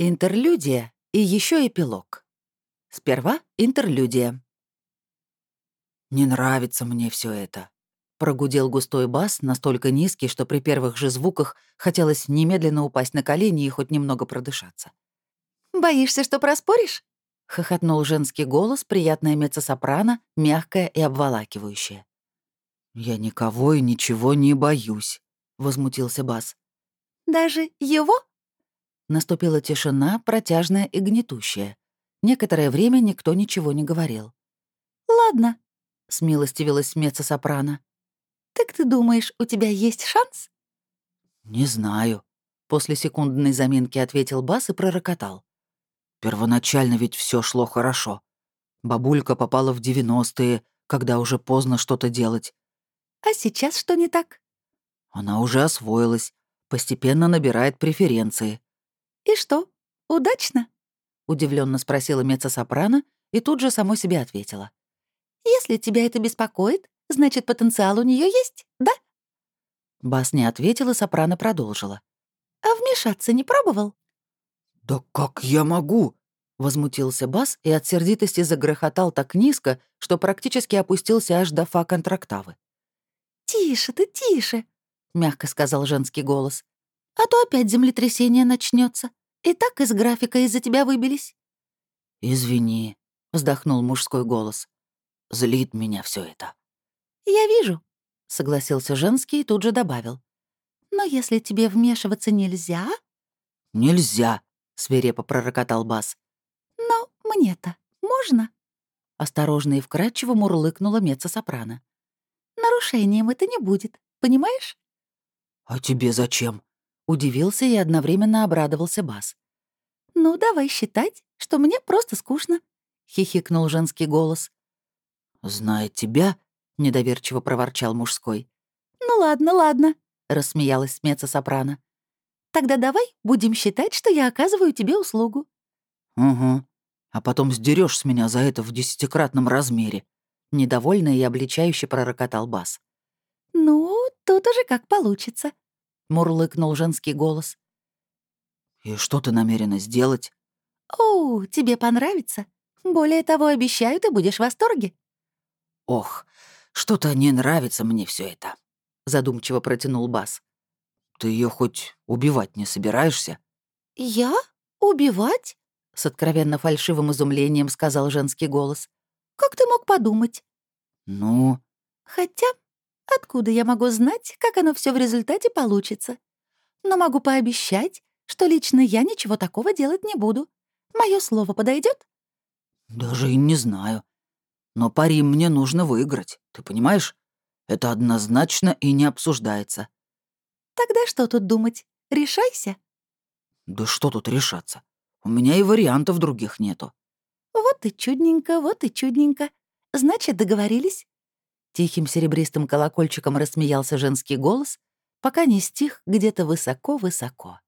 Интерлюдия и еще эпилог. Сперва интерлюдия. «Не нравится мне все это», — прогудел густой бас, настолько низкий, что при первых же звуках хотелось немедленно упасть на колени и хоть немного продышаться. «Боишься, что проспоришь?» — хохотнул женский голос, приятная меццо-сопрано, мягкая и обволакивающая. «Я никого и ничего не боюсь», — возмутился бас. «Даже его?» Наступила тишина, протяжная и гнетущая. Некоторое время никто ничего не говорил. «Ладно», — смилостивилась меццо-сопрано. «Так ты думаешь, у тебя есть шанс?» «Не знаю», — после секундной заминки ответил Бас и пророкотал. «Первоначально ведь все шло хорошо. Бабулька попала в девяностые, когда уже поздно что-то делать. А сейчас что не так?» Она уже освоилась, постепенно набирает преференции. «И что, удачно?» — удивленно спросила меццо-сопрано и тут же самой себе ответила. «Если тебя это беспокоит, значит, потенциал у нее есть, да?» Бас не ответила, сопрано продолжила. «А вмешаться не пробовал?» «Да как я могу?» — возмутился Бас и от сердитости загрохотал так низко, что практически опустился аж до фа контрактавы. «Тише ты, тише!» — мягко сказал женский голос. «А то опять землетрясение начнется. И так из графика из-за тебя выбились». «Извини», — вздохнул мужской голос. «Злит меня все это». «Я вижу», — согласился женский и тут же добавил. «Но если тебе вмешиваться нельзя...» «Нельзя», — свирепо пророкотал Бас. «Но мне-то можно?» Осторожно и вкрадчиво мурлыкнула меца-сопрано. «Нарушением это не будет, понимаешь?» «А тебе зачем?» Удивился и одновременно обрадовался Бас. «Ну, давай считать, что мне просто скучно», — хихикнул женский голос. «Зная тебя», — недоверчиво проворчал мужской. «Ну ладно, ладно», — рассмеялась меца-сопрано. «Тогда давай будем считать, что я оказываю тебе услугу». «Угу. А потом сдерешь с меня за это в десятикратном размере», — недовольно и обличающе пророкотал Бас. «Ну, тут уже как получится», — мурлыкнул женский голос. «И что ты намерена сделать?» «О, тебе понравится. Более того, обещаю, ты будешь в восторге». «Ох, что-то не нравится мне все это», — задумчиво протянул Бас. «Ты ее хоть убивать не собираешься?» «Я? Убивать?» — с откровенно фальшивым изумлением сказал женский голос. «Как ты мог подумать?» «Ну...» «Хотя Откуда я могу знать, как оно все в результате получится? Но могу пообещать, что лично я ничего такого делать не буду. Мое слово подойдет? Даже и не знаю. Но пари мне нужно выиграть, ты понимаешь? Это однозначно и не обсуждается. Тогда что тут думать? Решайся. Да что тут решаться? У меня и вариантов других нету. Вот и чудненько, вот и чудненько. Значит, договорились? Тихим серебристым колокольчиком рассмеялся женский голос, пока не стих где-то высоко-высоко.